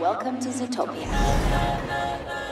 Welcome to Zootopia.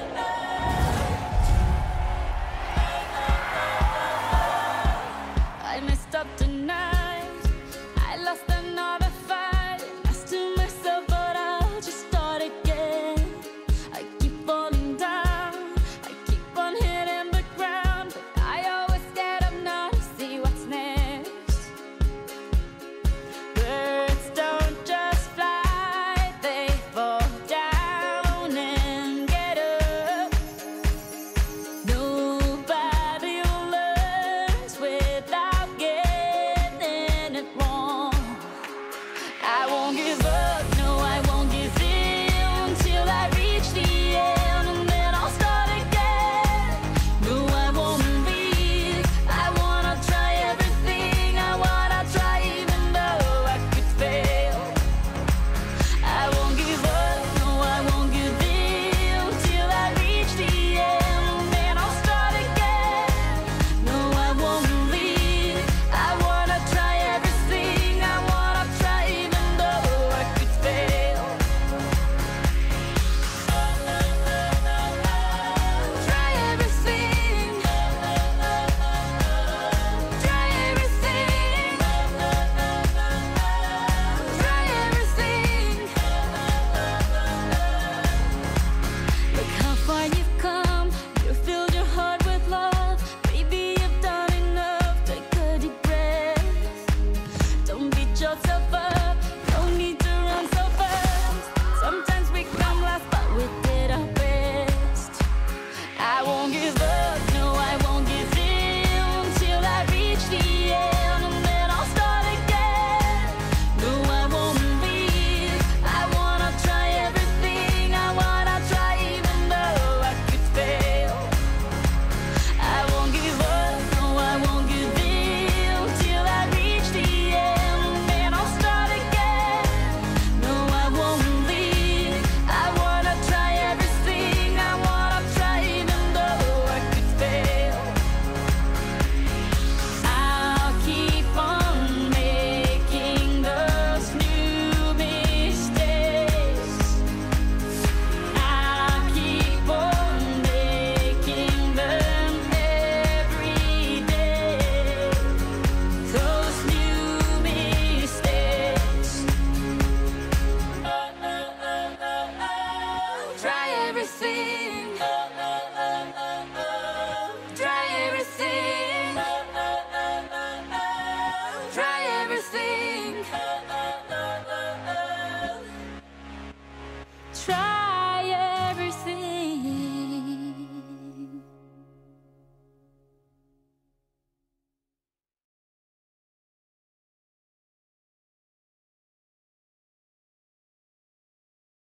Try